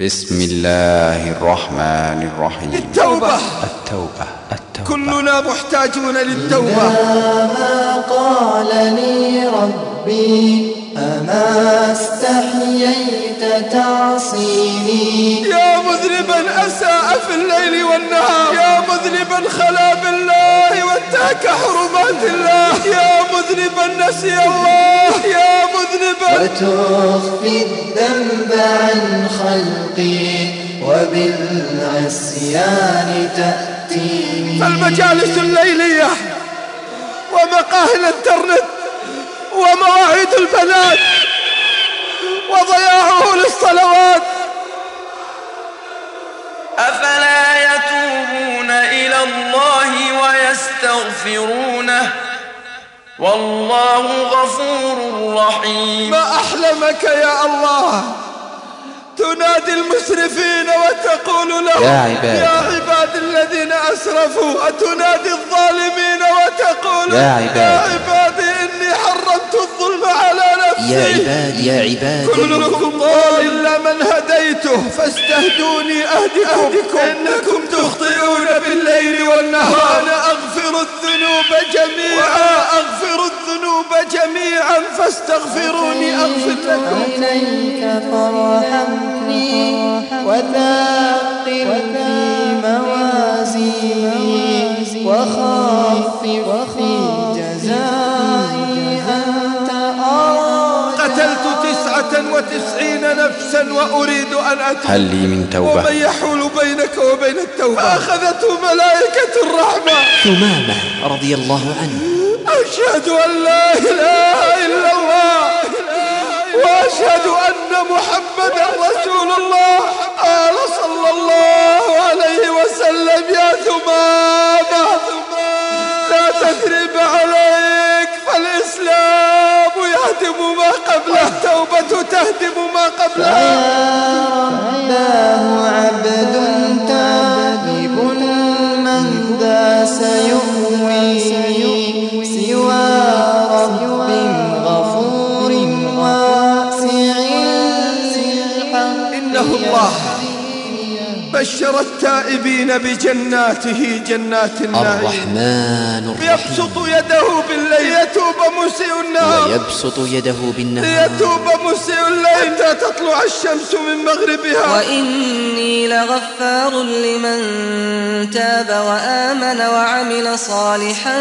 بسم الله الرحمن الرحيم. التوبة. التوبة التوبة. كلنا محتاجون للتوبة. ما قال لي ربي أما استحييت تعصيني. يا مذنبا أساء في الليل والنهار. يا مذنبا خلا بالله وانتهك حرمات الله. يا مذنبا نسي الله. يا مذنبا وتخفي الذنب عن خلقي وبالعصيان تأتيني. المجالس الليلية ومقاهي الانترنت ومواعيد البنات وضياعه للصلوات. أفلا يتوبون إلى الله ويستغفرونه؟ والله غفور رحيم. ما أحلمك يا الله؟ تنادي المسرفين وتقول لهم يا عباد. يا عباد الذين أسرفوا. وتنادي الظالمين وتقول يا عباد. يا عبادي إني حرمت الظلم على يا عباد يا عباد. كلكم ضال إلا من هديته فاستهدوني أهدكم. إنكم تخطئون بالليل والنهار. وأنا أغفر الذنوب جميعا. أغفر الذنوب جميعا. فاستغفروني أغفر لكم. إليك فارحمني وثاقل في موازيني وخفف وتسعين نفسا وأريد أن أتوب. هل لي من توبة؟ ومن يحول بينك وبين التوبة. فأخذته ملائكة الرحمة. ثمامة رضي الله عنه. أشهد أن لا إله إلا الله. وأشهد أن محمدا رسول الله. قال صلى الله عليه وسلم يا ثمامة يهدم ما قبله التوبة تهدم ما قبلها رباه عبد بشر التائبين بجناته جنات النعيم. الرحمن الرحيم. يبسط يده بالليل. ليتوب مسيء النهار. ويبسط يده بالنهار. ليتوب مسيء الليل. حتى تطلع الشمس من مغربها. وإني لغفار لمن تاب وآمن وعمل صالحا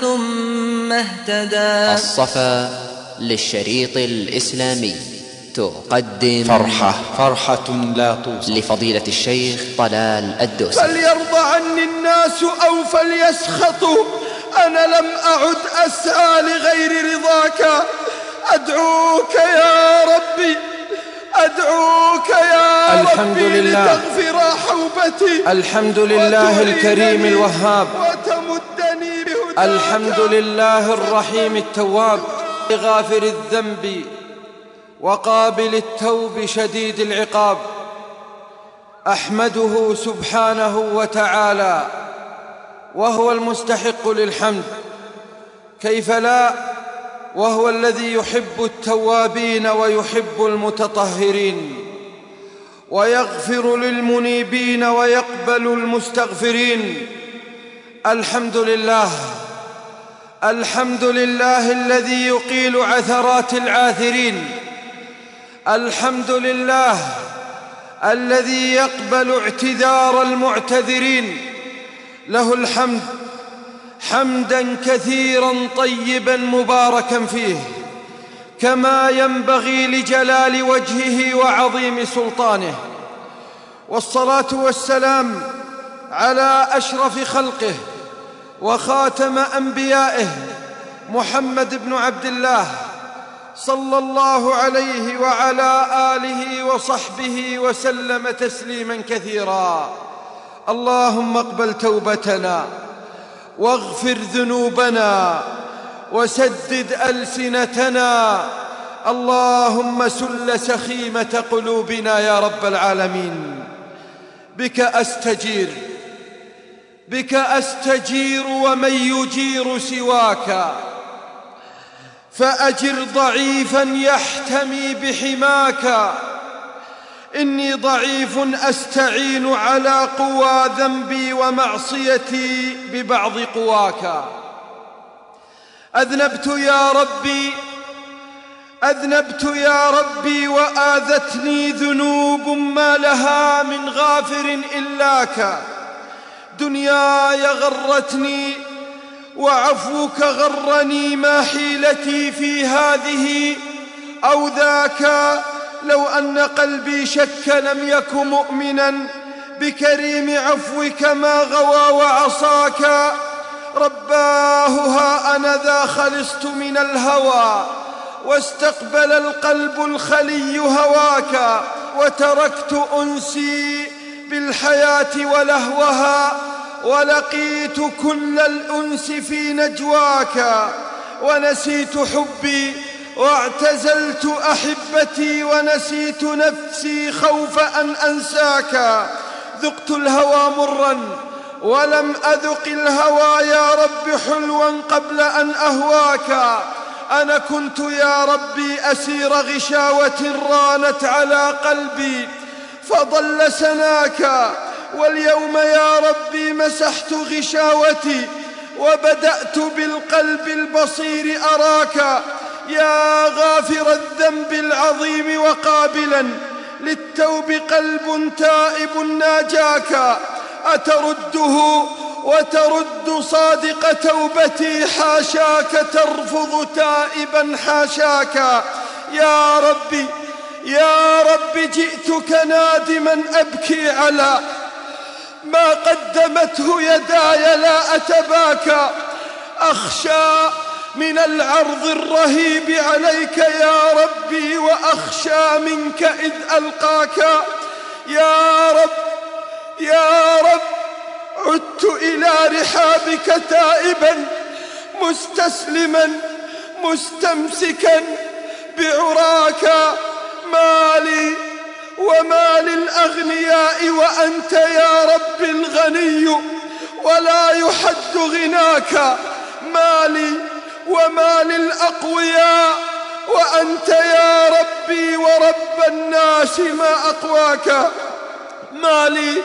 ثم اهتدى. الصفا للشريط الإسلامي. تقدم فرحة. فرحة لا توصف. لفضيلة الشيخ طلال الدوسري فليرضى عني الناس أو فليسخطوا أنا لم أعد أسعى لغير رضاك. أدعوك يا ربي أدعوك يا الحمد ربي لله. لتغفر حوبتي. الحمد لله الكريم الوهاب. وتمدني بهداك. الحمد لله الرحيم التواب. غافر الذنب. وقابل التوب شديد العقاب. أحمده سبحانه وتعالى وهو المستحق للحمد. كيف لا؟ وهو الذي يحب التوابين ويحب المتطهرين. ويغفر للمنيبين ويقبل المستغفرين. الحمد لله. الحمد لله الذي يقيل عثرات العاثرين. الحمد لله الذي يقبل اعتذار المعتذرين. له الحمد حمدا كثيرا طيبا مباركا فيه كما ينبغي لجلال وجهه وعظيم سلطانه. والصلاة والسلام على أشرف خلقه وخاتم أنبيائه محمد بن عبد الله صلى الله عليه وعلى آله وصحبه وسلم تسليما كثيرا. اللهم اقبل توبتنا واغفر ذنوبنا وسدد ألسنتنا. اللهم سل سخيمة قلوبنا يا رب العالمين. بك أستجير بك أستجير ومن يجير سواك. فأجر ضعيفا يحتمي بحماك. إني ضعيف أستعين على قوى ذنبي ومعصيتي ببعض قواك. أذنبت يا ربي أذنبت يا ربي وآذتني ذنوب ما لها من غافر إلاك دنياي غرتني وعفوك غرني ما حيلتي في هذه أو ذاك لو أن قلبي شك لم يك مؤمنا بكريم عفوك ما غوى وعصاك. رباه ها أنا ذا خلصت من الهوى واستقبل القلب الخلي هواك وتركت أنسي بالحياة ولهوها ولقيت كل الأنس في نجواك ونسيت حبي واعتزلت أحبتي ونسيت نفسي خوف أن أنساك. ذقت الهوى مرا ولم أذق الهوى يا رب حلوا قبل أن أهواك. أنا كنت يا ربي أسير غشاوة رانت على قلبي فضل سناك. واليوم يا ربي مسحت غشاوتي وبدأت بالقلب البصير أراك. يا غافر الذنب العظيم وقابلا للتوب قلب تائب ناجاك. أترده وترد صادق توبتي حاشاك ترفض تائبا حاشاك. يا ربي يا رب جئتك نادما أبكي على ما قدمته يداي لا أتباكى. أخشى من العرض الرهيب عليك يا ربي وأخشى منك إذ ألقاك. يا رب يا رب عدت إلى رحابك تائبا مستسلما مستمسكا بعراك. مالي وما للأغنياء وأنت يا رب الغني ولا يحد غناك مالي وما للأقوياء وأنت يا ربي ورب الناس ما أقواك مالي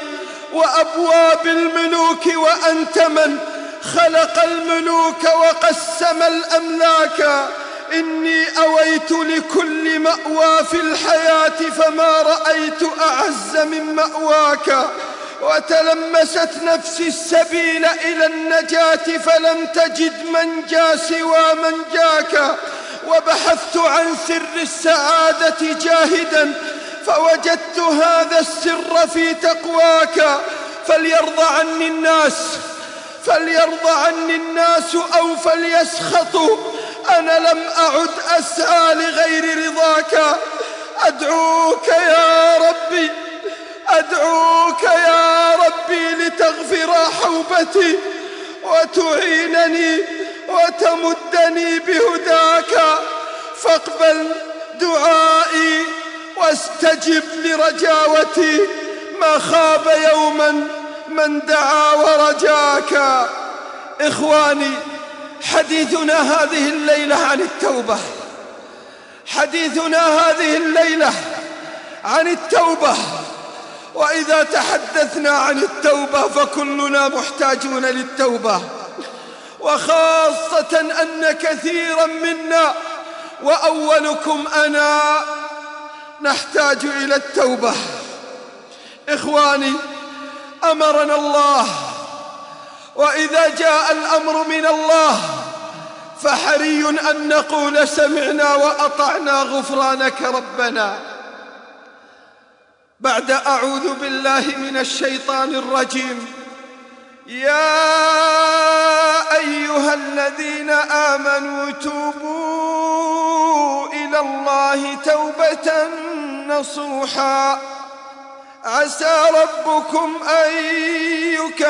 وأبواب الملوك وأنت من خلق الملوك وقسم الأملاك إني أويت لكل مأوى في الحياة فما رأيت أعز من مأواك وتلمست نفسي السبيل إلى النجاة فلم تجد من جا سوى من جاك وبحثت عن سر السعادة جاهدا فوجدت هذا السر في تقواك فليرضى عني الناس فليرضى عني الناس أو فليسخطوا أنا لم أعد أسعى لغير رضاك. أدعوك يا ربي أدعوك يا ربي لتغفر حوبتي وتعينني وتمدني بهداك. فاقبل دعائي واستجب لرجاوتي. ما خاب يوما من دعا ورجاك. إخواني حديثنا هذه الليلة عن التوبة. حديثنا هذه الليلة عن التوبة. وإذا تحدثنا عن التوبة فكلنا محتاجون للتوبة. وخاصة أن كثيرا منا وأولكم أنا نحتاج إلى التوبة. إخواني أمرنا الله وإذا جاء الأمر من الله فحري أن نقول سمعنا وأطعنا غفرانك ربنا. بعد أعوذ بالله من الشيطان الرجيم. يا أيها الذين آمنوا توبوا إلى الله توبة نصوحا. عسى ربكم أن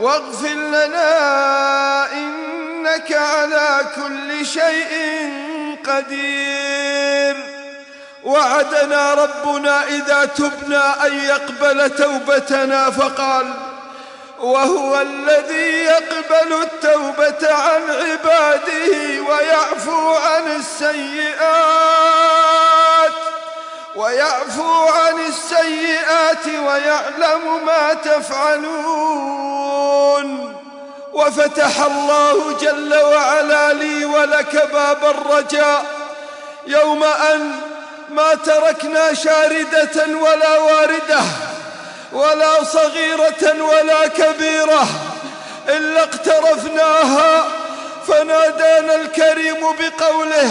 واغفر لنا إنك على كل شيء قدير. وعدنا ربنا إذا تبنا أن يقبل توبتنا فقال وهو الذي يقبل التوبة عن عباده ويعفو عن السيئات. ويعفو عن السيئات ويعلم ما تفعلون. وفتح الله جل وعلا لي ولك باب الرجاء. يوم أن ما تركنا شاردة ولا واردة ولا صغيرة ولا كبيرة إلا اقترفناها فنادانا الكريم بقوله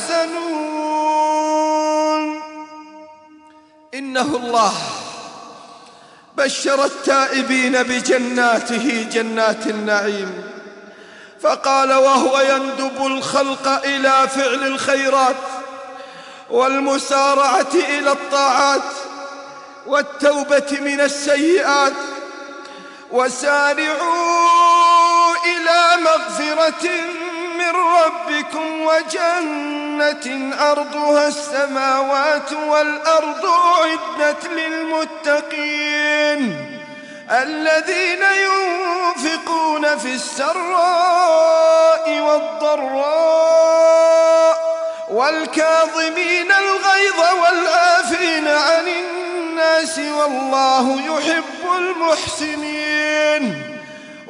إنه الله. بشر التائبين بجناته جنات النعيم. فقال وهو يندب الخلق إلى فعل الخيرات والمسارعة إلى الطاعات والتوبة من السيئات. وسارعوا إلى مغفرة من ربكم وجنة عرضها السماوات والأرض أعدت للمتقين الذين ينفقون في السراء والضراء والكاظمين الغيظ والعافين عن الناس والله يحب المحسنين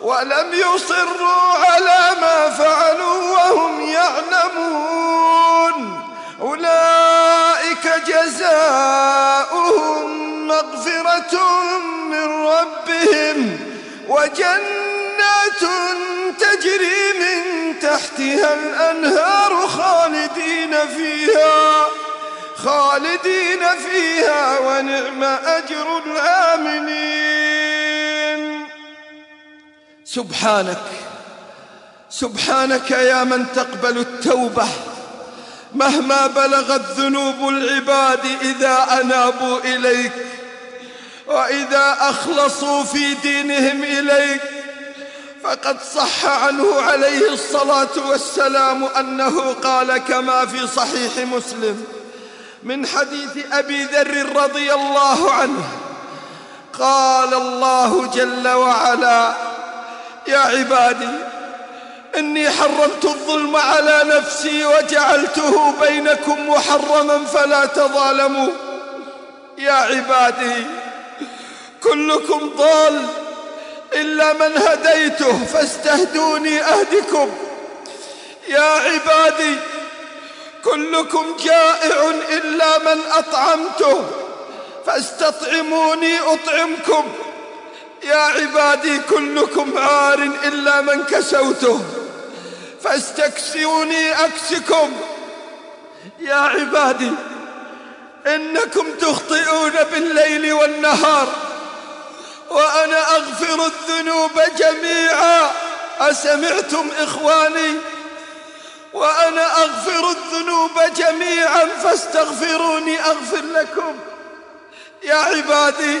ولم يصروا على ما فعلوا وهم يعلمون. أولئك جزاؤهم مغفرة من ربهم وجنات تجري من تحتها الأنهار خالدين فيها خالدين فيها ونعم أجر الآمنين. سبحانك. سبحانك يا من تقبل التوبة. مهما بلغت ذنوب العباد إذا أنابوا إليك. وإذا أخلصوا في دينهم إليك. فقد صح عنه عليه الصلاة والسلام أنه قال كما في صحيح مسلم من حديث أبي ذر رضي الله عنه. قال الله جل وعلا يا عبادي إني حرمت الظلم على نفسي وجعلته بينكم محرما فلا تظالموا. يا عبادي كلكم ضال إلا من هديته فاستهدوني أهدكم. يا عبادي كلكم جائع إلا من أطعمته فاستطعموني أطعمكم. يا عبادي كلكم عار إلا من كسوته. فاستكسوني أكسكم. يا عبادي إنكم تخطئون بالليل والنهار وأنا أغفر الذنوب جميعا. أسمعتم إخواني؟ وأنا أغفر الذنوب جميعا فاستغفروني أغفر لكم. يا عبادي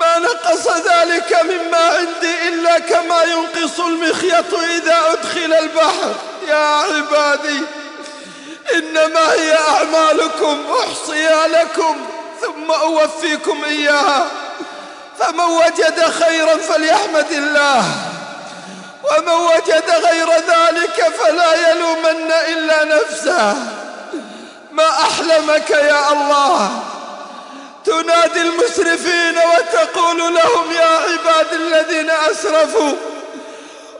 ما نقص ذلك مما عندي إلا كما ينقص المخيط إذا أدخل البحر. يا عبادي إنما هي أعمالكم أحصيها لكم ثم أوفيكم إياها. فمن وجد خيرا فليحمد الله ومن وجد غير ذلك فلا يلومن إلا نفسه. ما أحلمك يا الله؟ تنادي المسرفين وتقول لهم يا عباد الذين أسرفوا.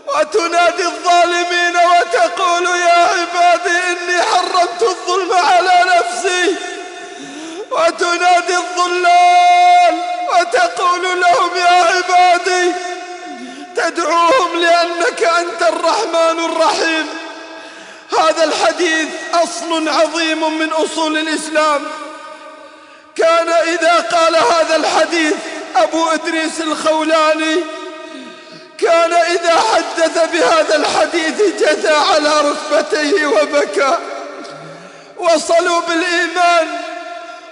وتنادي الظالمين وتقول يا عبادي إني حرمت الظلم على نفسي. وتنادي الظلال وتقول لهم يا عبادي تدعوهم لأنك أنت الرحمن الرحيم. هذا الحديث أصل عظيم من أصول الإسلام. كان إذا قال هذا الحديث أبو إدريس الخولاني كان إذا حدث بهذا الحديث جثى على ركبتيه وبكى. وصلوا بالإيمان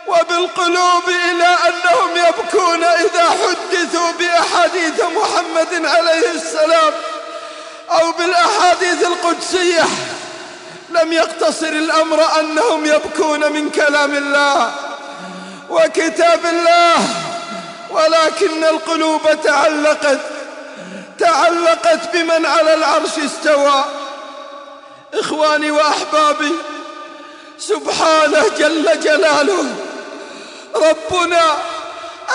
وبالقلوب إلى أنهم يبكون إذا حدثوا بأحاديث محمد عليه السلام أو بالأحاديث القدسية. لم يقتصر الأمر أنهم يبكون من كلام الله. وكتاب الله ولكن القلوب تعلقت تعلقت بمن على العرش استوى. إخواني وأحبابي سبحانه جل جلاله ربنا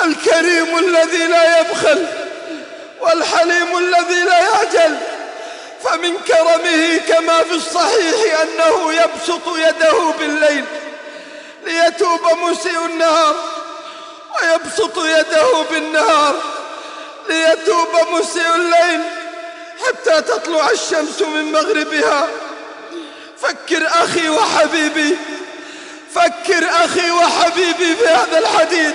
الكريم الذي لا يبخل والحليم الذي لا يعجل. فمن كرمه كما في الصحيح أنه يبسط يده بالليل. ليتوب مسيء النهار ويبسط يده بالنهار ليتوب مسيء الليل حتى تطلع الشمس من مغربها. فكر أخي وحبيبي فكر أخي وحبيبي في هذا الحديث.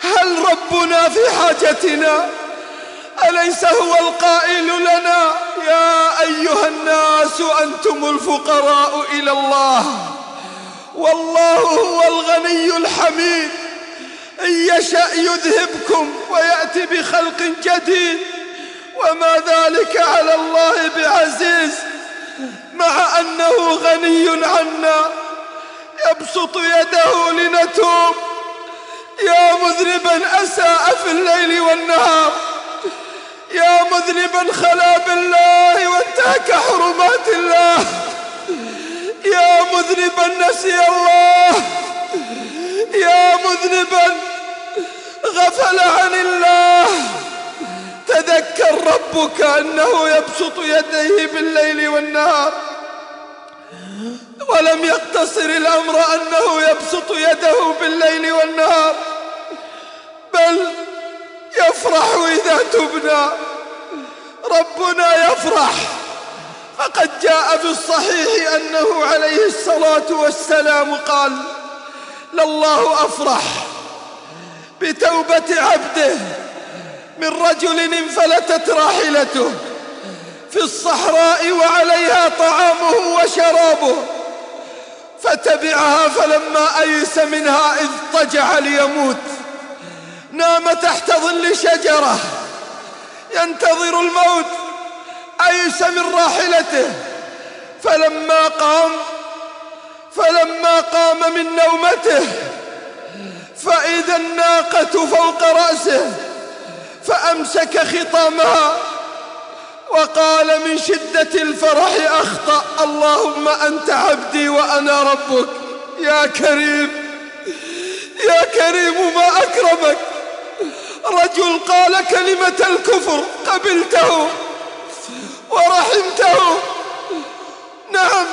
هل ربنا في حاجتنا؟ أليس هو القائل لنا؟ يا أيها الناس أنتم الفقراء إلى الله. والله هو الغني الحميد. إن يشأ يذهبكم ويأتي بخلق جديد. وما ذلك على الله بعزيز. مع أنه غني عنا. يبسط يده لنتوب. يا مذنبا أساء في الليل والنهار. يا مذنبا خلا بالله وانتهك حرمات الله. يا مذنبا نسي الله. يا مذنبا غفل عن الله. تذكر ربك أنه يبسط يديه بالليل والنهار. ولم يقتصر الأمر أنه يبسط يده بالليل والنهار. بل يفرح إذا تبنى. ربنا يفرح. فقد جاء في الصحيح أنه عليه الصلاة والسلام قال لله أفرح بتوبة عبده من رجل انفلتت راحلته في الصحراء وعليها طعامه وشرابه فتبعها فلما أيس منها إذ طجع ليموت نام تحت ظل شجرة ينتظر الموت أيس من راحلته. فلما قام فلما قام من نومته فإذا الناقة فوق رأسه فأمسك خطامها وقال من شدة الفرح أخطأ اللهم أنت عبدي وأنا ربك. يا كريم يا كريم ما أكرمك. رجل قال كلمة الكفر قبلته. ورحمته. نعم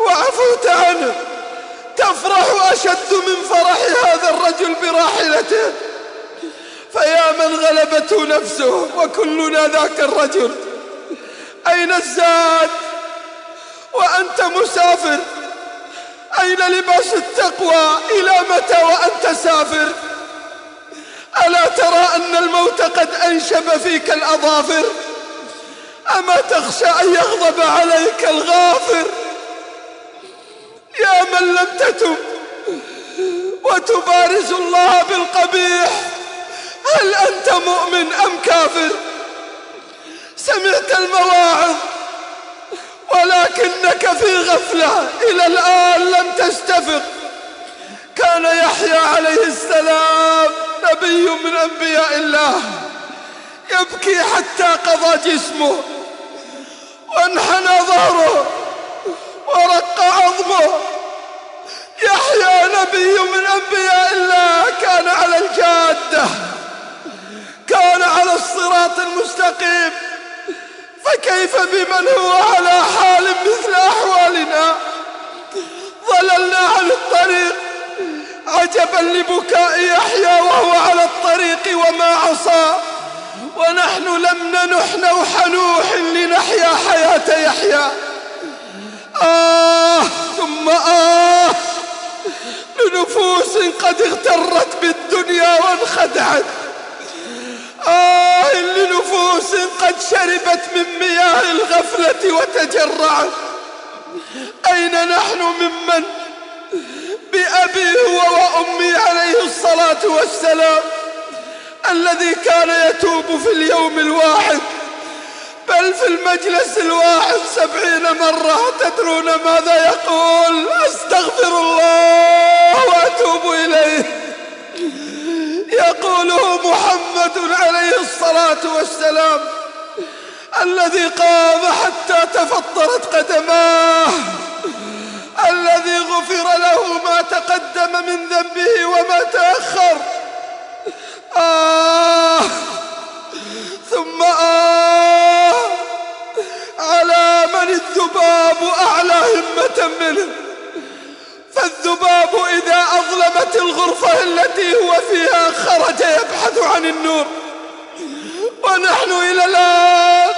وعفوت عنه. تفرح أشد من فرح هذا الرجل براحلته. فيا من غلبته نفسه وكلنا ذاك الرجل. أين الزاد؟ وأنت مسافر. أين لباس التقوى؟ إلى متى وأنت سافر؟ ألا ترى أن الموت قد أنشب فيك الأظافر؟ أما تخشى أن يغضب عليك الغافر؟ يا من لم تتب وتبارز الله بالقبيح هل أنت مؤمن أم كافر؟ سمعت المواعظ ولكنك في غفلة إلى الآن لم تستفق. كان يحيى عليه السلام نبي من أنبياء الله يبكي حتى قضى جسمه. يحيى نبي من أنبياء الله كان على الجادة كان على الصراط المستقيم. فكيف بمن هو على حال مثل أحوالنا؟ ضللنا عن الطريق. عجبا لبكاء يحيى وهو على الطريق وما عصى. ونحن لم ننح نوح نوح لنحيا حياة يحيى. آه. ثم آه لنفوس قد اغترت بالدنيا وانخدعت. آه لنفوس قد شربت من مياه الغفلة وتجرعت. أين نحن ممن؟ بأبي هو وأمي عليه الصلاة والسلام الذي كان يتوب في اليوم الواحد. بل في المجلس الواحد سبعين مرة تدرون ماذا يقول. أستغفر الله وأتوب إليه. يقوله محمد عليه الصلاة والسلام الذي قام حتى تفطرت قدماه الذي غفر له ما تقدم من ذنبه وما تأخر. آه. ثم آه. على من الذباب أعلى همة منه. فالذباب إذا أظلمت الغرفة التي هو فيها خرج يبحث عن النور. ونحن إلى الآن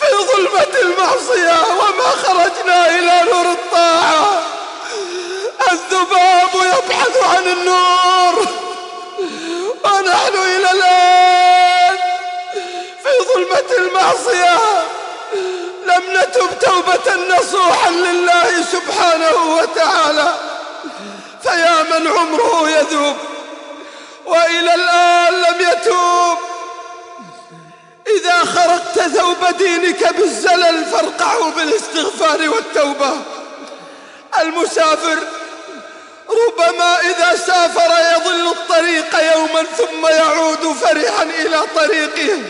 في ظلمة المعصية وما خرجنا إلى نور الطاعة. الذباب يبحث عن النور. ونحن إلى الآن عقوبة المعصية. لم نتب توبة نصوحا لله سبحانه وتعالى. فيا من عمره يذوب وإلى الآن لم يتوب. إذا خرقت ثوب دينك بالزلل فارقعه بالاستغفار والتوبة. المسافر ربما إذا سافر يضل الطريق يوما ثم يعود فرحا إلى طريقه.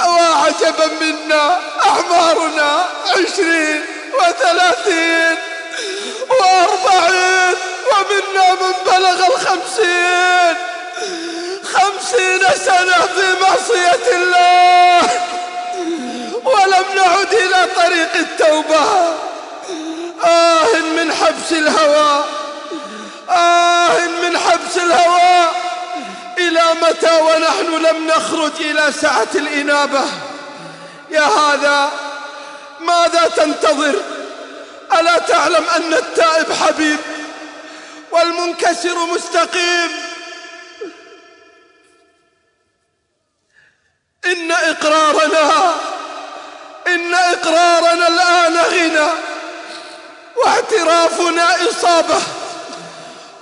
فوا عجبا منا أعمارنا عشرين وثلاثين وأربعين ومنا من بلغ الخمسين خمسين سنة في معصية الله ولم نعد إلى طريق التوبة آه من حبس الهوى آه من حبس الهوى إلى متى ونحن لم نخرج إلى سعة الإنابة؟ يا هذا ماذا تنتظر؟ ألا تعلم أن التائب حبيب والمنكسر مستقيم؟ إن إقرارنا إن إقرارنا الآن غنى واعترافنا إصابة.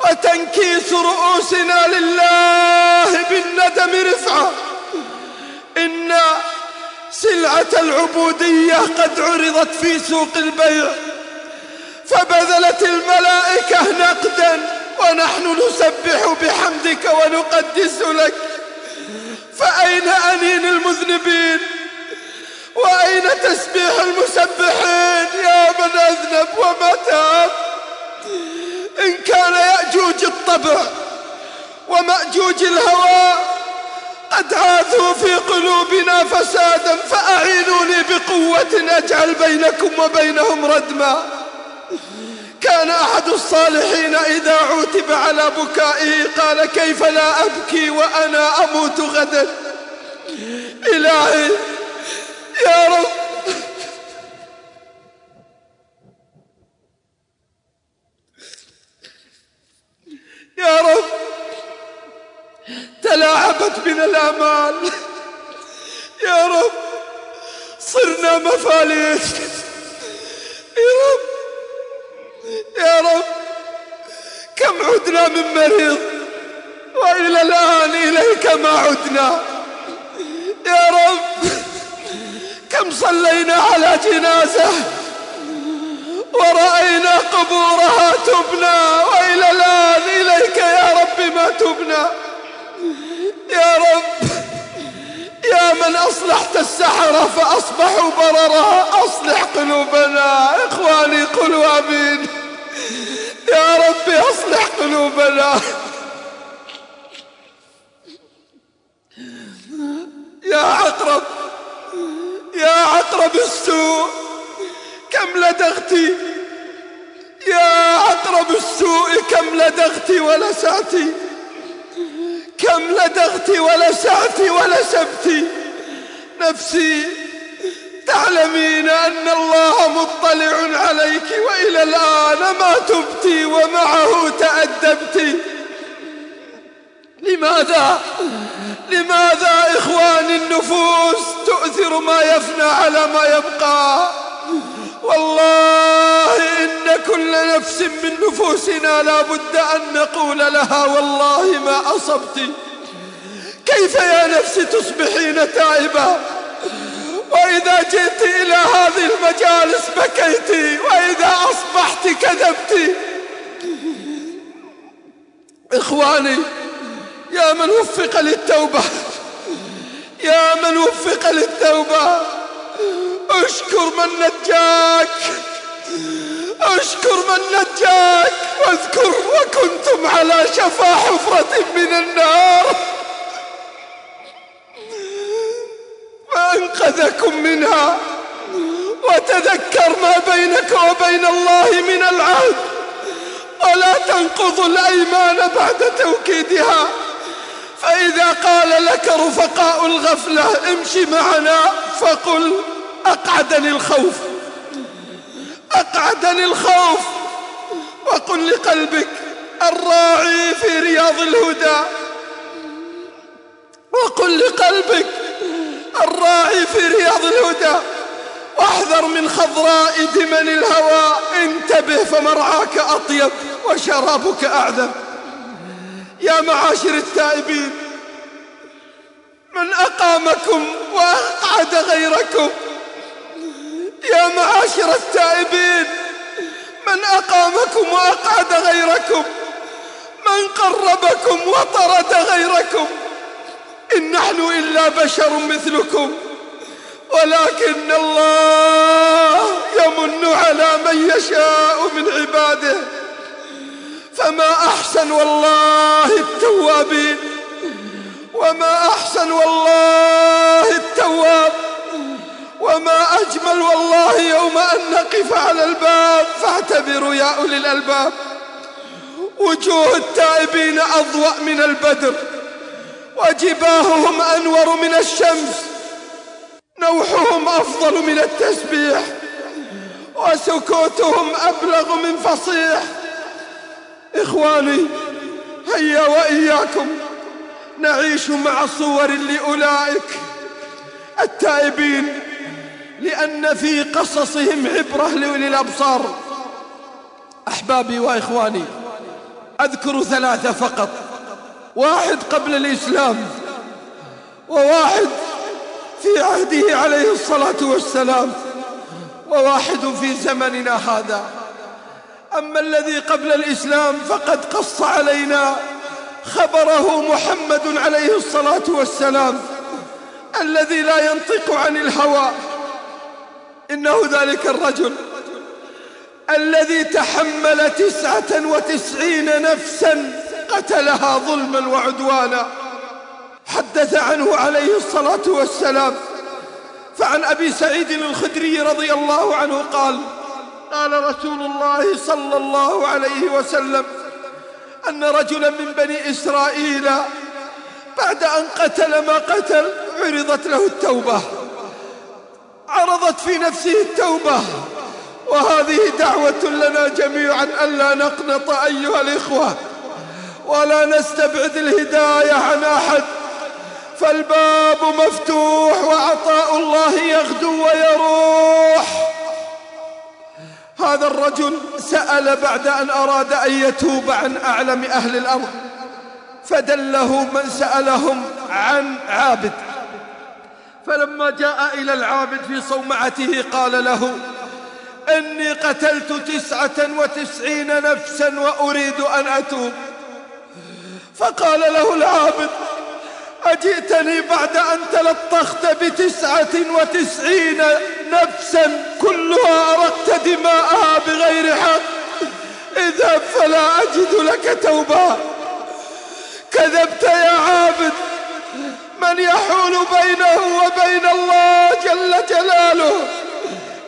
وتنكيس رؤوسنا لله بالندم رفعة. إن سلعة العبودية قد عرضت في سوق البيع. فبذلت الملائكة نقدا ونحن نسبح بحمدك ونقدس لك. فأين أنين المذنبين؟ وأين تسبيح المسبحين؟ يا من أذنب وما تاب. إن كان يأجوج الطبع ومأجوج الهوى قد عاثوا في قلوبنا فسادا فأعينوني بقوة أجعل بينكم وبينهم ردما. كان أحد الصالحين إذا عوتب على بكائه قال كيف لا أبكي وأنا أموت غدا؟ إلهي يا رب يا رب تلاعبت بنا الآمال يا رب صرنا مفاليس. يا رب يا رب كم عدنا من مريض وإلى الآن إليك ما عدنا. يا رب كم صلينا على جنازة. ورأينا قبورها تبنى. وإلى الآن إليك يا رب ما تبنى. يا رب يا من أصلحت السحرة فأصبحوا بررا. أصلح قلوبنا. إخواني قلوا أمين. يا رب أصلح قلوبنا. يا عقرب يا عقرب السوء. كم لدغتي يا عقرب السوء كم لدغتي ولسعتي كم لدغتي ولسعتي ولسبتي نفسي تعلمين أن الله مطلع عليك وإلى الآن ما تبتي ومعه تأدبت. لماذا؟ لماذا إخواني النفوس تؤثر ما يفنى على ما يبقى؟ والله إن كل نفس من نفوسنا لا بد أن نقول لها والله ما أصبت. كيف يا نفس تصبحين تائبة؟ وإذا جئت إلى هذه المجالس بكيت وإذا أصبحت كذبت. إخواني يا من وفق للتوبة يا من وفق للتوبة. أشكر من نجاك. أشكر من نجاك. واذكر وكنتم على شفا حفرة من النار. فأنقذكم منها. وتذكر ما بينك وبين الله من العهد. ولا تنقض الأيمان بعد توكيدها. فإذا قال لك رفقاء الغفلة امشي معنا فقل أقعدني الخوف. أقعدني الخوف. وقل لقلبك الراعي في رياض الهدى. وقل لقلبك الراعي في رياض الهدى. واحذر من خضراء دمن الهوى. انتبه فمرعاك أطيب وشرابك أعذب. يا معاشر التائبين من أقامكم وأقعد غيركم يا معاشر التائبين من أقامكم وأقعد غيركم من قربكم وطرد غيركم إن نحن إلا بشر مثلكم ولكن الله يمن على من يشاء من عباده فما أحسن والله التوابين وما أحسن والله أجمل والله يوم أن نقف على الباب فاعتبروا يا أولي الألباب. وجوه التائبين أضوأ من البدر وجباههم أنور من الشمس نوحهم أفضل من التسبيح وسكوتهم أبلغ من فصيح. إخواني هيا وإياكم نعيش مع صور لأولئك التائبين. لأن في قصصهم عبرة لأولي الأبصار أحبابي وإخواني أذكر ثلاثة فقط. واحد قبل الإسلام وواحد في عهده عليه الصلاة والسلام وواحد في زمننا هذا. أما الذي قبل الإسلام فقد قص علينا خبره محمد عليه الصلاة والسلام الذي لا ينطق عن الهوى. إنه ذلك الرجل الذي تحمل تسعة وتسعين نفسا قتلها ظلما وعدوانا حدث عنه عليه الصلاة والسلام. فعن أبي سعيد الخدري رضي الله عنه قال قال رسول الله صلى الله عليه وسلم أن رجلا من بني إسرائيل بعد أن قتل ما قتل عرضت له التوبة. عرضت في نفسه التوبة. وهذه دعوة لنا جميعا ألا نقنط أيها الإخوة ولا نستبعد الهداية عن أحد. فالباب مفتوح وعطاء الله يغدو ويروح. هذا الرجل سأل بعد أن أراد أن يتوب عن أعلم أهل الأرض فدله من سألهم عن عابد. فلما جاء إلى العابد في صومعته قال له إني قتلت تسعة وتسعين نفسا وأريد أن أتوب. فقال له العابد أجئتني بعد أن تلطخت بتسعة وتسعين نفسا كلها أرقت دماءها بغير حق. اذهب فلا أجد لك توبة كذبت يا عابد. من يحول بينه وبين الله جل جلاله؟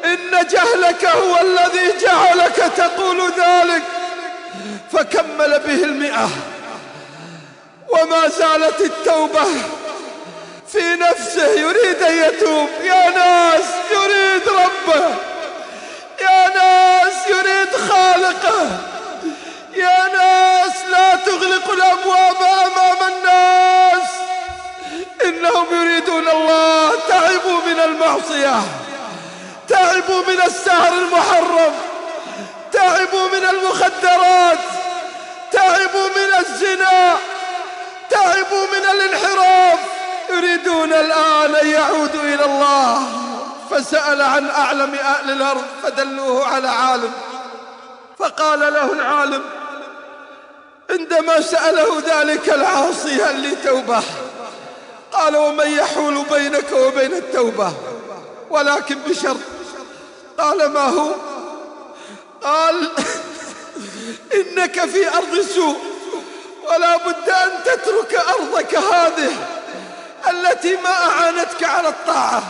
إن جهلك هو الذي جعلك تقول ذلك. فكمل به المئة. وما زالت التوبة في نفسه. يريد أن يتوب. يا ناس يريد ربه. يا ناس يريد خالقه. يا ناس لا تغلقوا الأبواب أمام الناس. إنهم يريدون الله. تعبوا من المعصية. تعبوا من السهر المحرم. تعبوا من المخدرات. تعبوا من الزنا. تعبوا من الانحراف. يريدون الآن أن يعودوا إلى الله. فسأل عن أعلم أهل الأرض فدلوه على عالم. فقال له العالم عندما سأله ذلك العاصي هل لي توبة؟ قال ومن يحول بينك وبين التوبة ولكن بشرط قال ما هو؟ قال إنك في أرض سوء ولا بد أن تترك أرضك هذه التي ما أعانتك على الطاعة.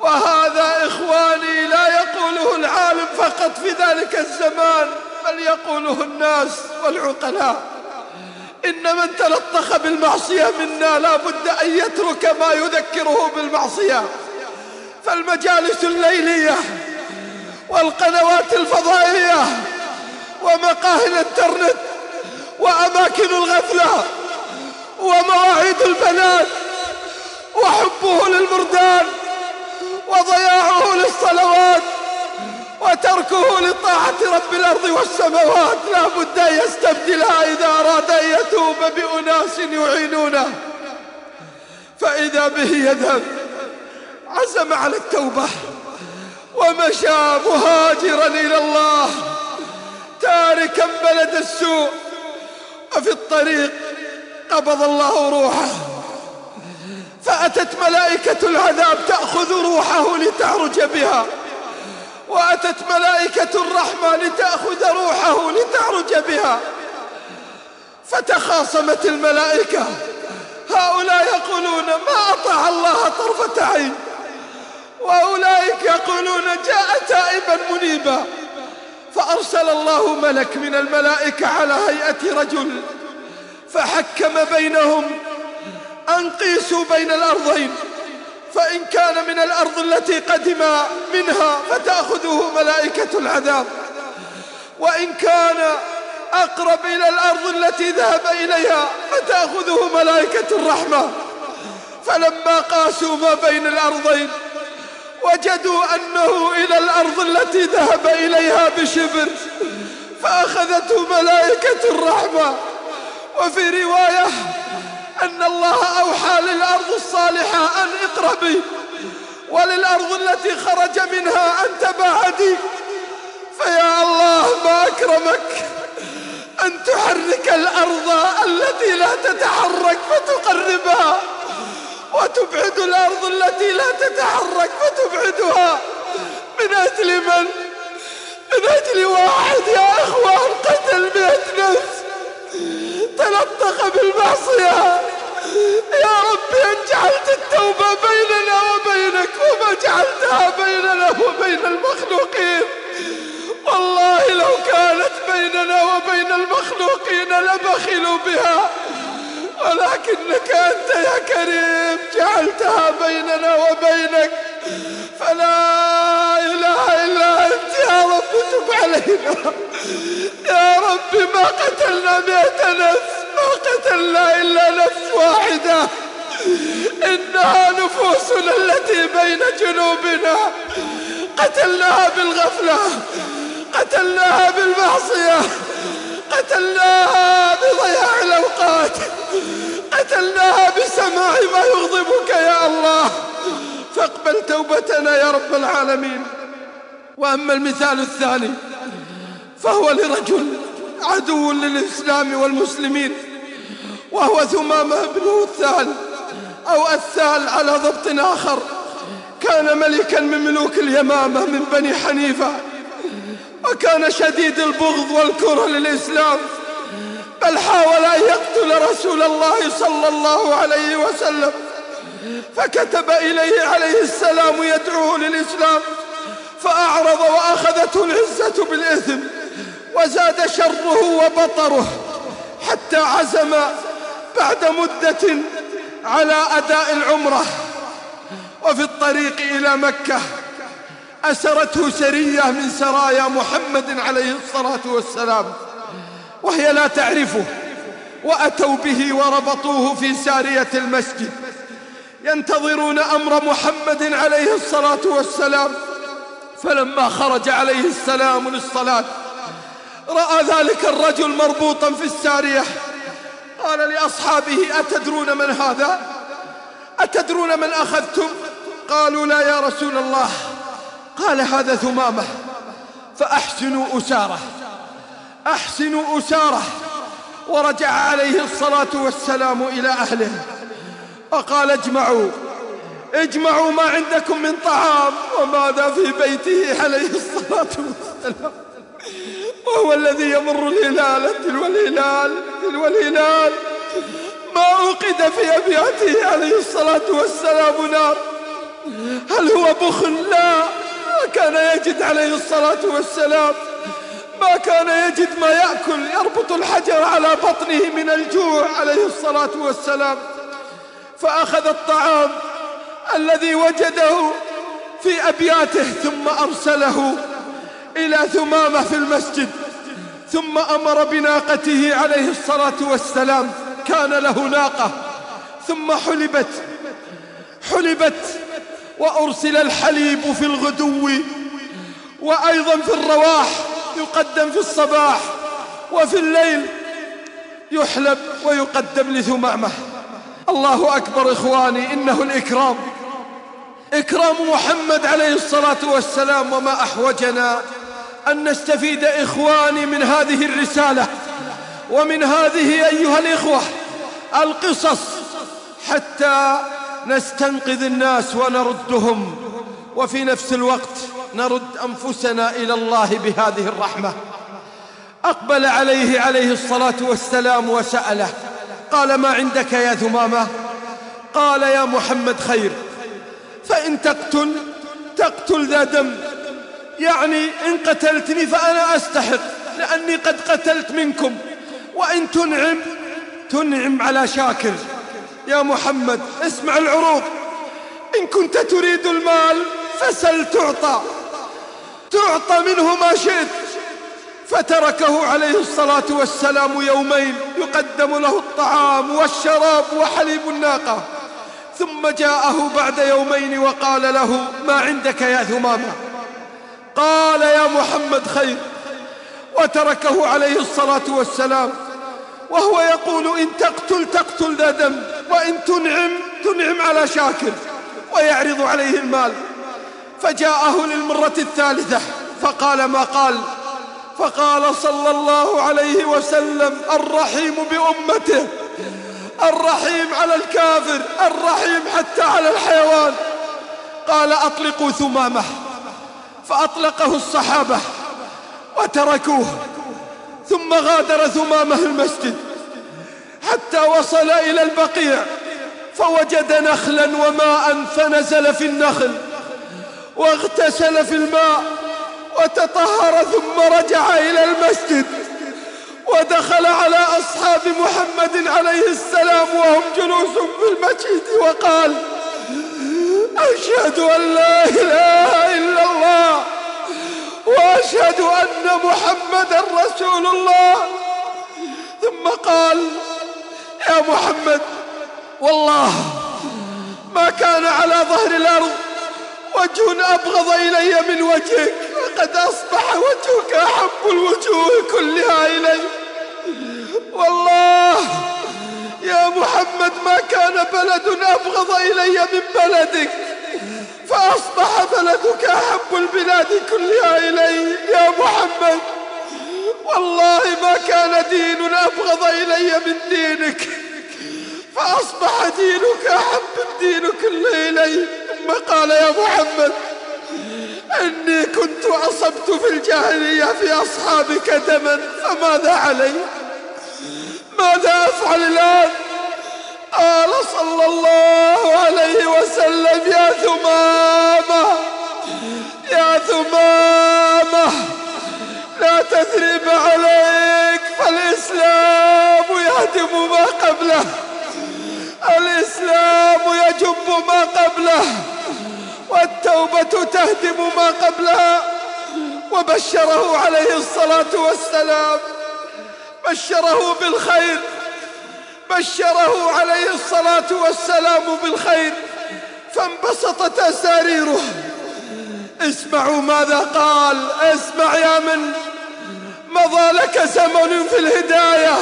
وهذا إخواني لا يقوله العالم فقط في ذلك الزمان بل يقوله الناس والعقلاء. إن من تلطخ بالمعصية منا لا بد أن يترك ما يذكره بالمعصية. فالمجالس الليلية والقنوات الفضائية ومقاهي الإنترنت وأماكن الغفلة ومواعيد البنات وحبه للمردان وضياعه للصلوات وتركه لطاعة رب الأرض والسماوات. لا بد أن يستبدلها إذا أراد أن يتوب بأناس يعينونه. فإذا به يذهب عزم على التوبة ومشى مهاجرا إلى الله تاركا بلد السوء. وفي الطريق قبض الله روحه. فأتت ملائكة العذاب تأخذ روحه لتعرج بها. وأتت ملائكة الرحمة لتأخذ روحه لتعرج بها. فتخاصمت الملائكة. هؤلاء يقولون ما أطاع الله طرفة عين. وأولئك يقولون جاء تائبا منيبا. فأرسل الله ملك من الملائكة على هيئة رجل. فحكم بينهم. أن قيسوا بين الأرضين. فإن كان من الأرض التي قدم منها فتأخذه ملائكة العذاب. وإن كان أقرب إلى الأرض التي ذهب إليها فتأخذه ملائكة الرحمة. فلما قاسوا ما بين الأرضين وجدوا أنه إلى الأرض التي ذهب إليها بشبر فأخذته ملائكة الرحمة. وفي رواية أن الله أوحى للأرض الصالحة أن اقربي وللأرض التي خرج منها أن تباعدي. فيا الله ما أكرمك أن تحرك الأرض التي لا تتحرك فتقربها وتبعد الأرض التي لا تتحرك فتبعدها. من أجل من؟ من أجل واحد يا إخوان قتل مئة نفس. تلطخ بالمعصية. يا ربي أن جعلت التوبة بيننا وبينك وما جعلتها بيننا وبين المخلوقين. والله لو كانت بيننا وبين المخلوقين لبخلوا بها. ولكنك أنت يا كريم جعلتها بيننا وبينك. فلا إله إلا أنت يا رب تب علينا. يا رب ما قتلنا مئة نفس ما قتلنا إلا نفس واحدة. إنها نفوسنا التي بين جنوبنا. قتلناها بالغفلة قتلناها بالمعصية. قتلناها بضياع الأوقات. قتلناها بسماع ما يغضبك يا الله. فاقبل توبتنا يا رب العالمين. وأما المثال الثاني فهو لرجل عدو للإسلام والمسلمين وهو ثمامة بن الثال أو الثال على ضبط آخر. كان ملكا من ملوك اليمامة من بني حنيفة. وكان شديد البغض والكره للإسلام بل حاول أن يقتل رسول الله صلى الله عليه وسلم فكتب إليه عليه السلام يدعوه للإسلام فأعرض وأخذته العزة بالإثم وزاد شره وبطره حتى عزم بعد مدة على أداء العمرة وفي الطريق إلى مكة. أسرته سرية من سرايا محمد عليه الصلاة والسلام وهي لا تعرفه وأتوا به وربطوه في سارية المسجد. ينتظرون أمر محمد عليه الصلاة والسلام فلما خرج عليه السلام للصلاة رأى ذلك الرجل مربوطا في السارية. قال لأصحابه أتدرون من هذا؟ أتدرون من أخذتم؟ قالوا لا يا رسول الله. قال هذا ثمامة. فأحسنوا أسارة. أحسنوا أسارة. ورجع عليه الصلاة والسلام إلى أهله. وقال اجمعوا. اجمعوا ما عندكم من طعام وماذا في بيته عليه الصلاة والسلام. وهو الذي يمر الهلال تلو الهلال تلو الهلال. ما أوقد في أبياته عليه الصلاة والسلام نار. هل هو بخل؟ لا. ما كان يجد عليه الصلاة والسلام. ما كان يجد ما يأكل يربط الحجر على بطنه من الجوع عليه الصلاة والسلام. فأخذ الطعام الذي وجده في أبياته ثم أرسله إلى ثمامة في المسجد ثم أمر بناقته عليه الصلاة والسلام. كان له ناقة ثم حلبت حلبت وأرسل الحليب في الغدو وأيضا في الرواح يقدم في الصباح وفي الليل يحلب ويقدم لثمامة. الله أكبر إخواني إنه الإكرام. إكرام محمد عليه الصلاة والسلام وما أحوجنا أن نستفيد إخواني من هذه الرسالة ومن هذه أيها الإخوة القصص حتى نستنقذ الناس ونردهم وفي نفس الوقت نرد أنفسنا إلى الله بهذه الرحمة. أقبل عليه عليه الصلاة والسلام وسأله قال ما عندك يا ثمامة قال يا محمد خير فإن تقتل تقتل ذا دم. يعني إن قتلتني فأنا أستحق لأني قد قتلت منكم. وإن تنعم تنعم على شاكر. يا محمد اسمع العروض. إن كنت تريد المال فسل تعطى. تعطى منه ما شئت. فتركه عليه الصلاة والسلام يومين يقدم له الطعام والشراب وحليب الناقة. ثم جاءه بعد يومين وقال له ما عندك يا ثمامة قال يا محمد خير. وتركه عليه الصلاة والسلام وهو يقول إن تقتل تقتل ذا دم وإن تنعم تنعم على شاكر ويعرض عليه المال. فجاءه للمرة الثالثة فقال ما قال؟ فقال صلى الله عليه وسلم الرحيم بأمته الرحيم على الكافر الرحيم حتى على الحيوان. قال أطلقوا ثمامه. فأطلقه الصحابة وتركوه. ثم غادر ثمامه المسجد حتى وصل إلى البقيع فوجد نخلا وماء فنزل في النخل واغتسل في الماء وتطهر ثم رجع إلى المسجد ودخل على أصحاب محمد عليه السلام وهم جلوس في المسجد وقال أشهد أن لا إله وأشهد أن محمدا رسول الله. ثم قال يا محمد والله ما كان على ظهر الأرض وجه أبغض إلي من وجهك وقد أصبح وجهك أحب الوجوه كلها إلي. والله يا محمد ما كان بلد أبغض إلي من بلدك. فأصبح بلدك أحب البلاد كلها إلي يا محمد. والله ما كان دين أبغض إلي من دينك. فأصبح دينك أحب الدين كله إلي. ثم قال يا محمد إني كنت أصبت في الجاهلية في أصحابك دما فماذا علي؟ ماذا أفعل الآن؟ قال صلى الله عليه وسلم يا ثمامة يا ثمامة لا تثريب عليك فالإسلام يهدم ما قبله الإسلام يجب ما قبله والتوبة تهدم ما قبلها وبشره عليه الصلاة والسلام بشره بالخير بشره عليه الصلاة والسلام بالخير فانبسطت أساريره اسمعوا ماذا قال اسمع يا من مضى لك زمن في الهداية.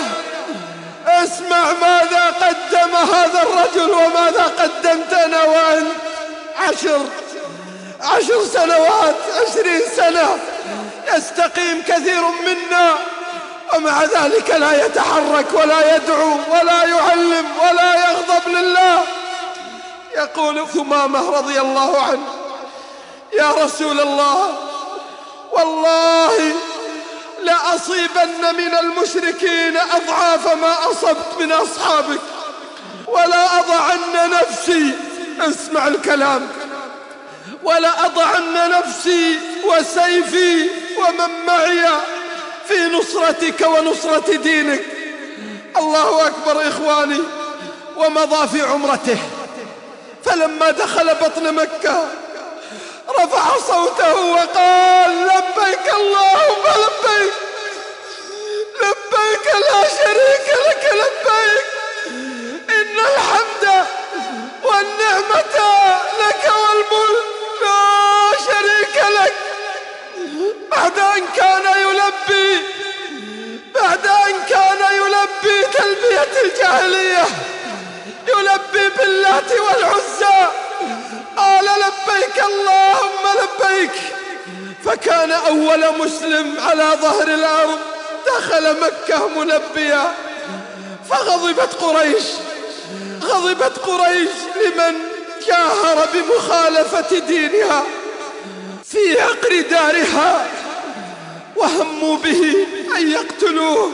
اسمع ماذا قدم هذا الرجل وماذا قدمت أنا وأنت. عشر عشر سنوات عشرين سنة يستقيم كثير منا. ومع ذلك لا يتحرك ولا يدعو ولا يعلم ولا يغضب لله. يقول ثمامة رضي الله عنه يا رسول الله والله لأصيبن من المشركين أضعاف ما أصبت من أصحابك ولا أضعن نفسي. اسمع الكلام. ولا أضعن نفسي وسيفي ومن معي في نصرتك ونصرة دينك. الله أكبر إخواني ومضى في عمرته. فلما دخل بطن مكة رفع صوته وقال لبيك اللهم لبيك لبيك لا شريك لك لبيك إن الحمد والنعمة لك والملك لا شريك لك. بعد أن كان يلبي بعد أن كان يلبي تلبية الجاهلية. يلبي باللات والعزى. قال لبيك اللهم لبيك. فكان أول مسلم على ظهر الأرض. دخل مكة ملبيا. فغضبت قريش. غضبت قريش لمن جاهر بمخالفة دينها. في عقر دارها وهموا به أن يقتلوه.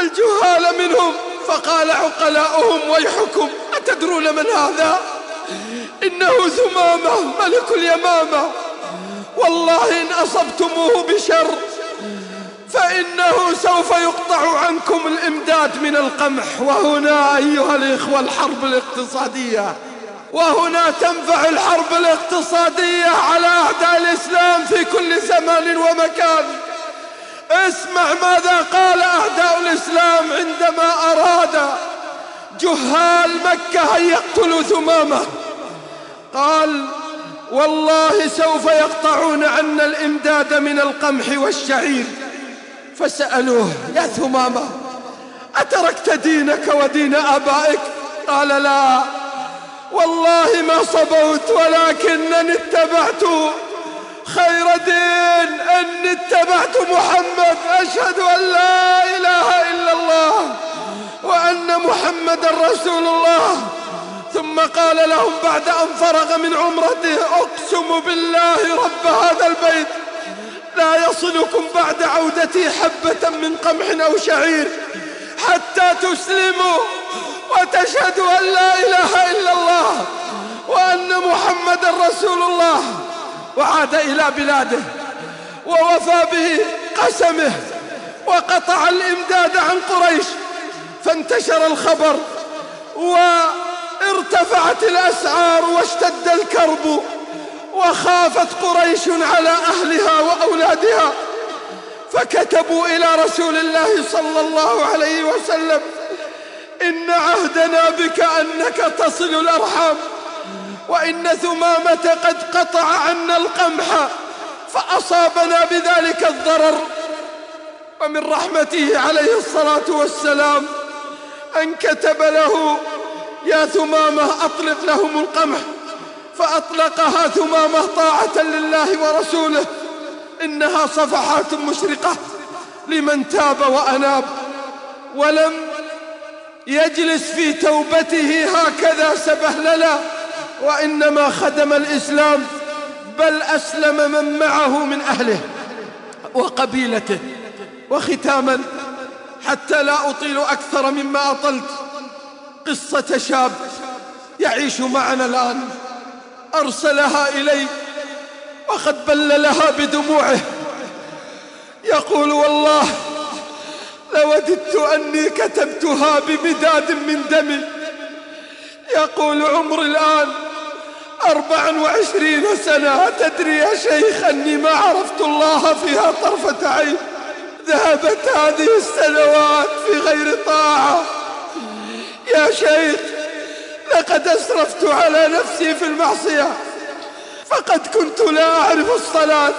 الجهال منهم فقال عقلاؤهم ويحكم أتدرون من هذا؟ إنه ثمامة ملك اليمامة. والله إن أصبتموه بشر فإنه سوف يقطع عنكم الإمداد من القمح. وهنا أيها الإخوة الحرب الاقتصادية. وهنا تنفع الحرب الاقتصادية على أعداء الإسلام في كل زمان ومكان. اسمع ماذا قال أعداء الإسلام عندما أراد جهال مكة أن يقتلوا ثمامة. قال والله سوف يقطعون عنا الإمداد من القمح والشعير. فسألوه يا ثمامة أتركت دينك ودين آبائك؟ قال لا. والله ما صبوت ولكنني اتبعت خير دين. أني اتبعت محمد أشهد أن لا إله إلا الله وأن محمد رسول الله. ثم قال لهم بعد أن فرغ من عمرته أقسم بالله رب هذا البيت. لا يصلكم بعد عودتي حبة من قمح أو شعير حتى تسلموا. وتشهدوا أن لا إله إلا الله وأن محمد رسول الله وعاد إلى بلاده ووفى به قسمه وقطع الإمداد عن قريش فانتشر الخبر وارتفعت الأسعار واشتد الكرب وخافت قريش على أهلها وأولادها فكتبوا إلى رسول الله صلى الله عليه وسلم إن عهدنا بك أنك تصل الأرحام وإن ثمامة قد قطع عنا القمح فأصابنا بذلك الضرر. ومن رحمته عليه الصلاة والسلام أن كتب له يا ثمامة أطلق لهم القمح. فأطلقها ثمامة طاعة لله ورسوله. إنها صفحات مشرقة لمن تاب وأناب ولم يجلس في توبته هكذا سبهللا وإنما خدم الإسلام بل أسلم من معه من أهله وقبيلته وختاما حتى لا أطيل أكثر مما أطلت. قصة شاب يعيش معنا الآن أرسلها إلي وقد بللها بدموعه. يقول والله لوددت أني كتبتها بمداد من دمي. يقول عمري الآن أربع وعشرين سنة تدري يا شيخ أني ما عرفت الله فيها طرفة عين. ذهبت هذه السنوات في غير طاعة. يا شيخ لقد أسرفت على نفسي في المعصية. فقد كنت لا أعرف الصلاة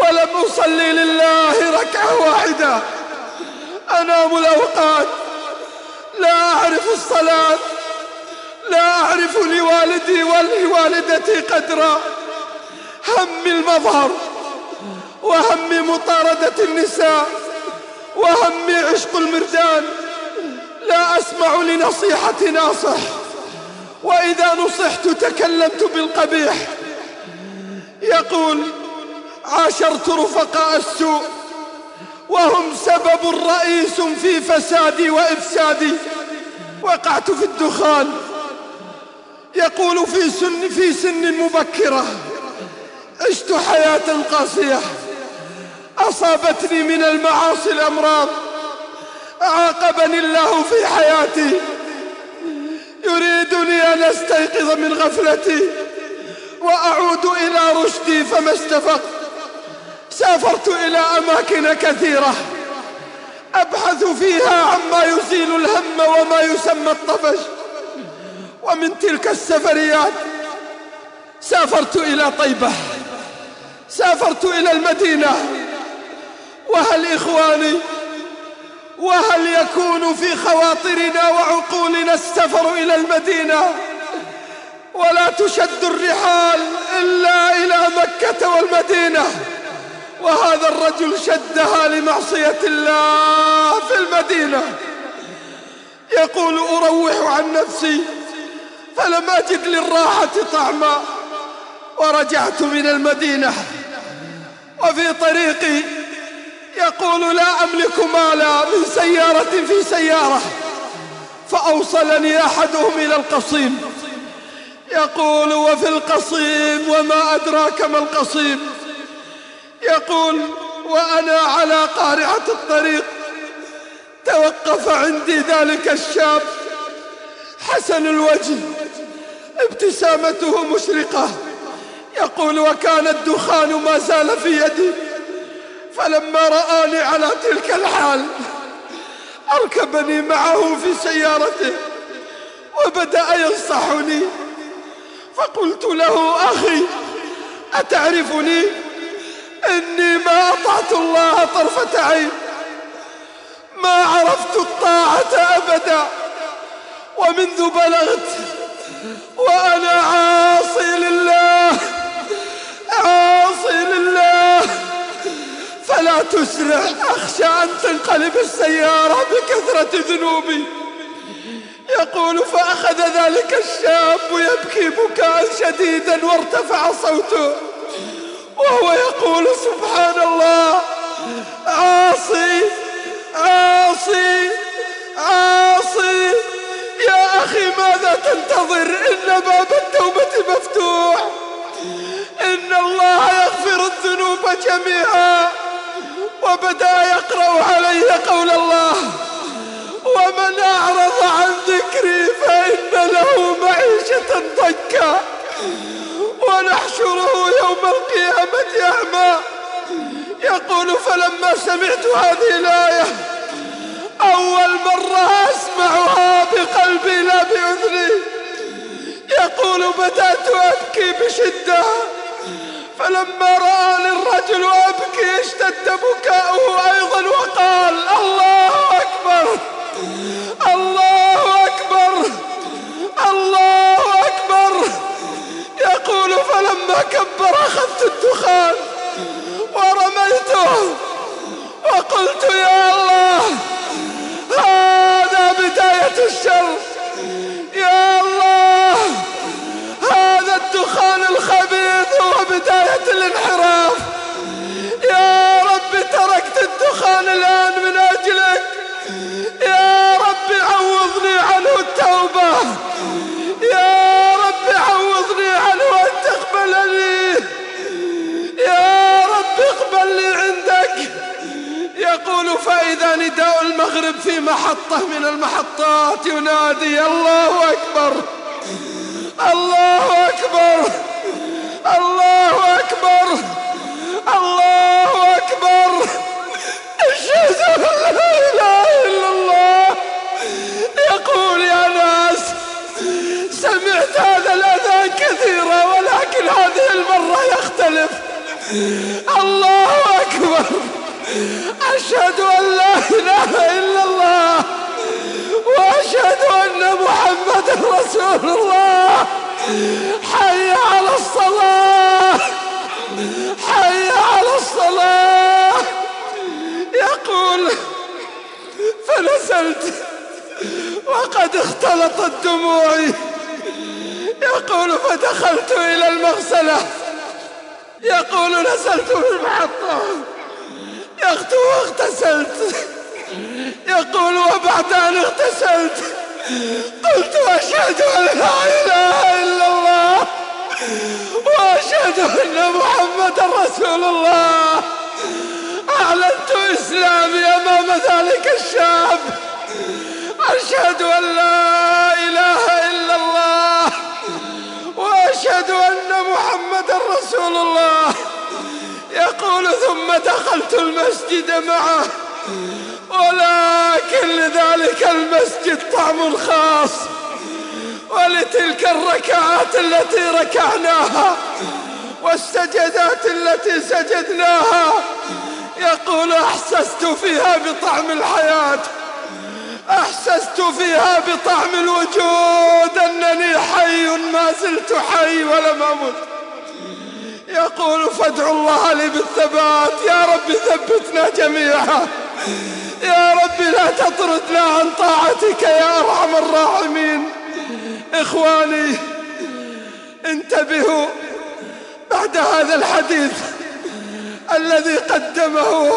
ولم أصلي لله ركعة واحدة. أنام الأوقات. لا أعرف الصلاة. لا أعرف لوالدي ولوالدتي قدرا هم المظهر وهم مطاردة النساء وهمي عشق المردان. لا أسمع لنصيحة ناصح. وإذا نصحت تكلمت بالقبيح. يقول عاشرت رفقاء السوء. وهم سبب رئيس في فسادي وإفسادي وقعت في الدخان. يقول في سن في سن مبكرة عشت حياة قاسية. أصابتني من المعاصي الأمراض. عاقبني الله في حياتي. يريدني أن أستيقظ من غفلتي. وأعود إلى رشدي فما استفقت. سافرت إلى أماكن كثيرة. أبحث فيها عما يزيل الهم وما يسمى الطفش. ومن تلك السفريات سافرت إلى طيبة. سافرت إلى المدينة. وهل إخواني وهل يكون في خواطرنا وعقولنا السفر إلى المدينة؟ ولا تشد الرحال إلا إلى مكة والمدينة. وهذا الرجل شدها لمعصية الله في المدينة. يقول أروح عن نفسي فلم أجد للراحة طعما ورجعت من المدينة. وفي طريقي يقول لا أملك مالا من سيارة في سيارة فأوصلني أحدهم إلى القصيم. يقول وفي القصيم وما أدراك ما القصيم؟ يقول وأنا على قارعة الطريق. توقف عندي ذلك الشاب. حسن الوجه ابتسامته مشرقة. يقول وكان الدخان ما زال في يدي. فلما رآني على تلك الحال أركبني معه في سيارته. وبدأ ينصحني. فقلت له أخي أتعرفني؟ إني ما أطعت الله طرفة عين. ما عرفت الطاعة أبدا. ومنذ بلغت وأنا عاصي لله. عاصي لله. فلا تسرع. أخشى أن تنقلب السيارة بكثرة ذنوبي. يقول فأخذ ذلك الشاب يبكي بكاء شديدا وارتفع صوته. وهو يقول سبحان الله. عاصي عاصي عاصي. يا أخي ماذا تنتظر؟ إن باب التوبة مفتوح. إن الله يغفر الذنوب جميعا. وبدأ يقرأ عليه قول الله. ومن أعرض عن ذكري فإن له معيشة ضكا ونحشره يوم القيامة أعمى يقول فلما سمعت هذه الآية أول مرة أسمعها بقلبي لا بأذني. يقول بدأت أبكي بشدة. فلما رآني الرجل أبكي اشتد بكاؤه أيضا وقال الله أكبر الله أكبر الله أكبر. يقول فلما كبر أخذت الدخان ورميته وقلت يا الله هذا بداية الشر يا الله هذا الدخان الخبيث هو بداية الانحراف. يا رب تركت الدخان الآن من أجلك. يا رب عوضني عنه التوبة. يا رب عوضني تقبلني يا رب اقبل لي عندك. يقول فإذا نداء المغرب في محطة من المحطات ينادي الله أكبر. الله أكبر. الله أكبر. الله أكبر. أشهد الله أكبر. أشهد أن لا إله إلا الله وأشهد أن محمد رسول الله. حي على الصلاة. حي على الصلاة. يقول فنزلت وقد اختلطت دموعي يقول فدخلت إلى المغسلة. يقول نزلت في المحطة يختو واغتسلت. يقول وبعد أن اغتسلت قلت أشهد أن لا إله إلا الله. وأشهد أن محمد رسول الله. أعلنت إسلامي أمام ذلك الشاب أشهد أن لا وأشهد أن محمد رسول الله. يقول ثم دخلت المسجد معه ولكن لذلك المسجد طعم خاص ولتلك الركعات التي ركعناها والسجدات التي سجدناها. يقول أحسست فيها بطعم الحياة. أحسست فيها بطعم الوجود أنني حي ما زلت حي ولم أمت. يقول فادعوا الله لي بالثبات. يا رب ثبتنا جميعا. يا رب لا تطردنا عن طاعتك يا أرحم الراحمين. إخواني انتبهوا بعد هذا الحديث الذي قدمه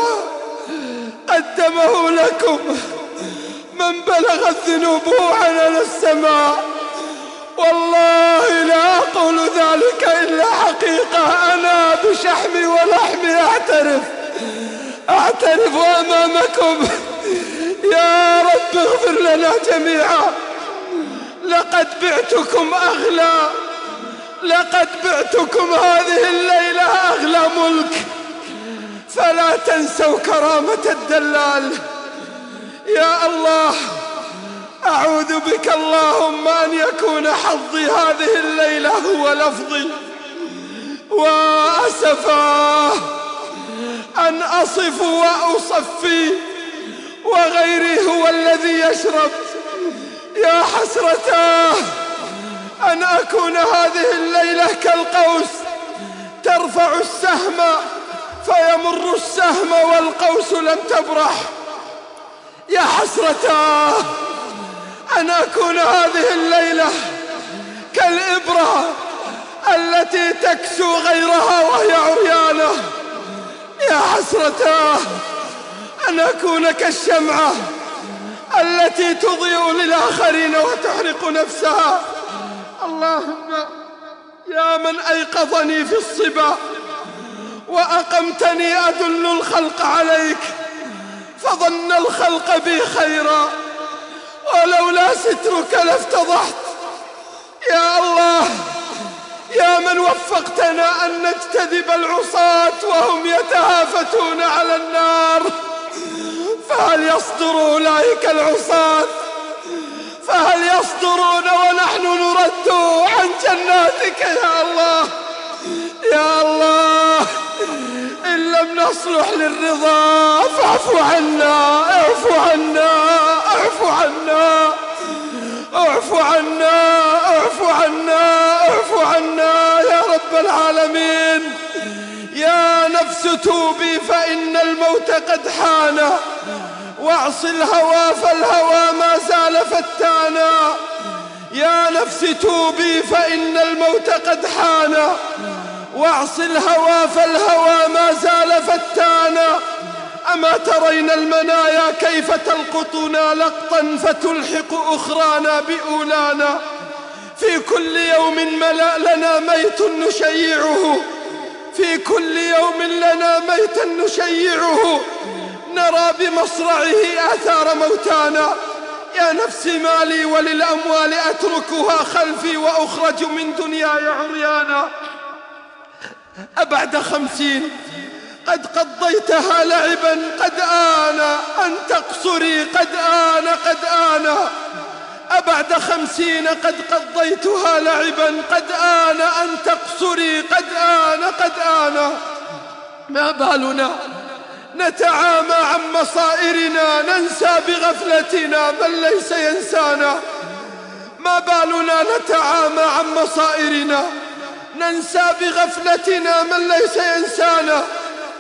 قدمه لكم. من بلغت ذنوبه عنان السماء. والله لا أقول ذلك إلا حقيقة. أنا بشحمي ولحمي أعترف. أعترف أمامكم. يا رب اغفر لنا جميعا. لقد بعتكم أغلى. لقد بعتكم هذه الليلة أغلى ملك. فلا تنسوا كرامة الدلال. يا الله أعوذ بك اللهم أن يكون حظي هذه الليلة هو لفظي. وأسفا أن أصف وأصفي وغيري هو الذي يشرب. يا حسرتاه أن أكون هذه الليلة كالقوس ترفع السهم فيمر السهم والقوس لم تبرح. يا حسرتاه أن أكون هذه الليلة كالإبرة التي تكسو غيرها وهي عريانة. يا حسرتاه أن أكون كالشمعة التي تضيء للآخرين وتحرق نفسها. اللهم يا من أيقظني في الصبا وأقمتني أدل الخلق عليك. فظن الخلق بي خيرا. ولولا سترك لافتضحت. يا الله يا من وفقتنا أن نجتذب العصاة وهم يتهافتون على النار. فهل يصدر أولئك العصاة؟ فهل يصدرون ونحن نرد عن جناتك يا الله؟ يا الله إن لم نصلح للرضا فاعف عنا اعف عنا اعف عنا اعف عنا اعف عنا اعف عنا يا رب العالمين. يا نفس توبي فإن الموت قد حان. واعص الهوى فالهوى ما زال فتانا. يا نفس توبي فإن الموت قد حان. واعص الهوى فالهوى ما زال فتانا. أما ترين المنايا كيف تلقطنا لقطا فتلحق أخرانا بأولانا. في كل يوم ملأ لنا ميت نشيعه. في كل يوم لنا ميتا نشيعه. نرى بمصرعه آثار موتانا. يا نفسي مالي وللأموال أتركها خلفي وأخرج من دنياي عريانا. أبعد خمسين. قد قضيتها لعبا قد آن أن تقصري قد آن قد آن. أبعد خمسين قد قضيتها لعبا قد آن أن تقصري قد آن قد آن. ما بالنا؟ نتعامى عن مصائرنا ننسى بغفلتنا من ليس ينسانا. ما بالنا؟ نتعامى عن مصائرنا. ننسى بغفلتنا من ليس ينسانا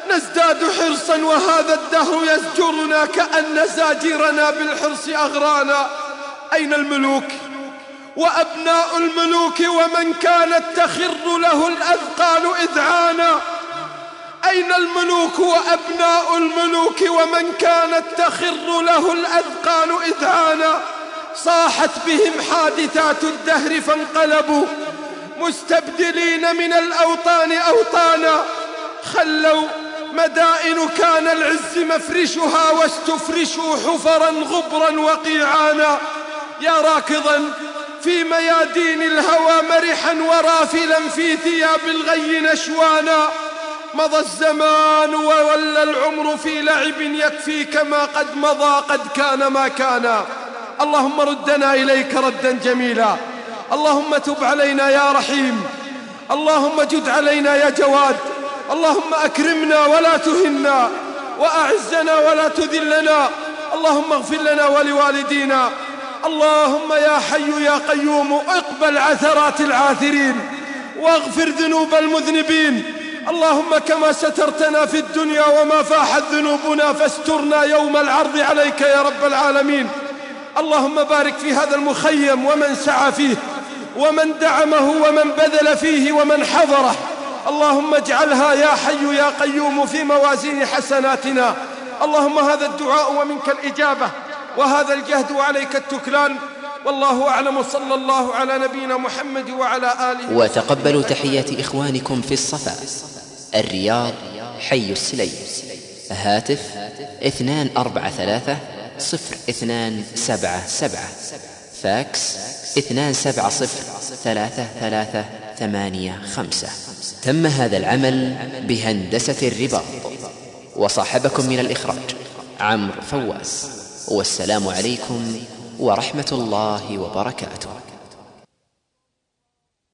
نزداد حرصا وهذا الدهر يزجرنا كأن زاجرنا بالحرص أغرانا. أين الملوك؟ وأبناء الملوك ومن كانت تخر له الأذقان إذعانا. أين الملوك وأبناء الملوك ومن كانت تخر له الأذقان إذعانا؟ صاحت بهم حادثات الدهر فانقلبوا. مستبدلين من الأوطان أوطانا. خلوا مدائن كان العز مفرشها واستفرشوا حفرا غبرا وقيعانا. يا راكضا في ميادين الهوى مرحا ورافلا في ثياب الغي نشوانا. مضى الزمان وولى العمر في لعب يكفيك ما قد مضى قد كان ما كان. اللهم ردنا إليك ردا جميلا. اللهم تب علينا يا رحيم. اللهم جد علينا يا جواد. اللهم أكرمنا ولا تهنا وأعزنا ولا تذلنا. اللهم اغفر لنا ولوالدينا. اللهم يا حي يا قيوم اقبل عثرات العاثرين واغفر ذنوب المذنبين. اللهم كما سترتنا في الدنيا وما فاحت ذنوبنا فاسترنا يوم العرض عليك يا رب العالمين. اللهم بارك في هذا المخيم ومن سعى فيه. ومن دعمه ومن بذل فيه ومن حضره. اللهم اجعلها يا حي يا قيوم في موازين حسناتنا. اللهم هذا الدعاء ومنك الإجابة. وهذا الجهد وعليك التكلان. والله أعلم. صلى الله على نبينا محمد وعلى آله وتقبلوا تحيات إخوانكم في الصفا. الرياض حي السليم. هاتف اثنان أربعة ثلاثة صفر اثنان سبعة سبعة. فاكس اثنان سبعة صفر ثلاثة ثلاثة ثمانية خمسة. تم هذا العمل بهندسة الرباط. وصاحبكم من الإخراج عمرو فواز. والسلام عليكم ورحمة الله وبركاته.